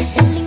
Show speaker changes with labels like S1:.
S1: It's